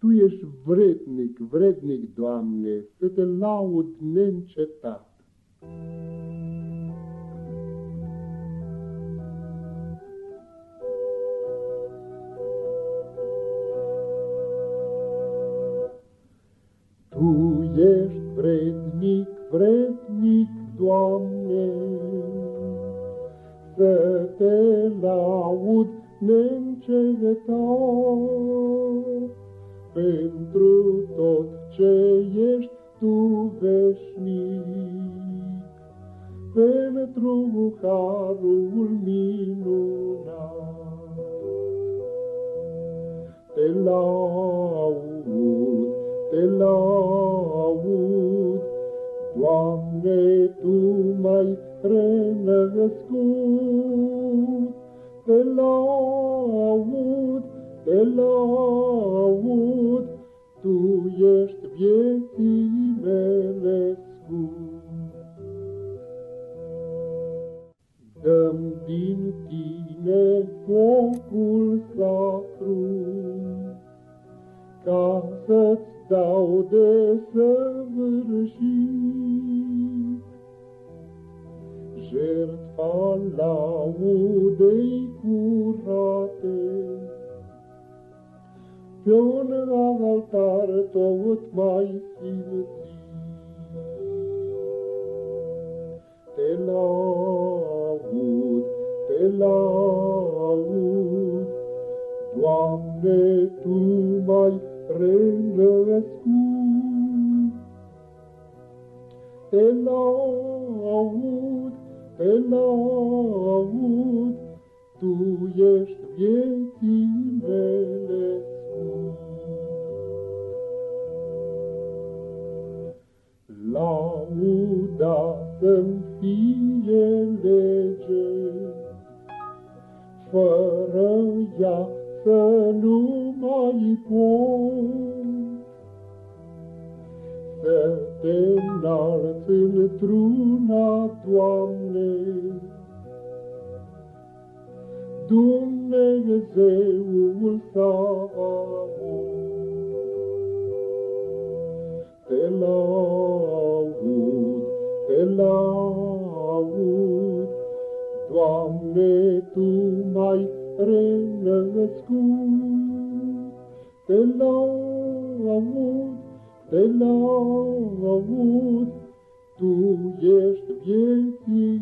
Tu ești vrednic, vrednic, Doamne, să te laud neîncetat. Tu ești vrednic, vrednic, Doamne, să te laud neîncetat veșnic, pentru harul minunat. Te laud, te laud, Doamne, Tu mai renăscut, te laud, te laud, Tu ești vieții mele scut. Dăm din Tine focul sacru, ca să-ți dau de săvârșit. Jertfa laudei tot mai simțit. Te laud, te laud, Doamne, Tu mai renăscut. Te laud, te laud, Tu ești Lauda să-mi fie lege, fără ea să nu mai pot. Să te înalți într-una, Doamne, Dumnezeul Sabaoth. Doamne, Tu mai renăscut. Te laud, te laud, Tu ești vieții mele,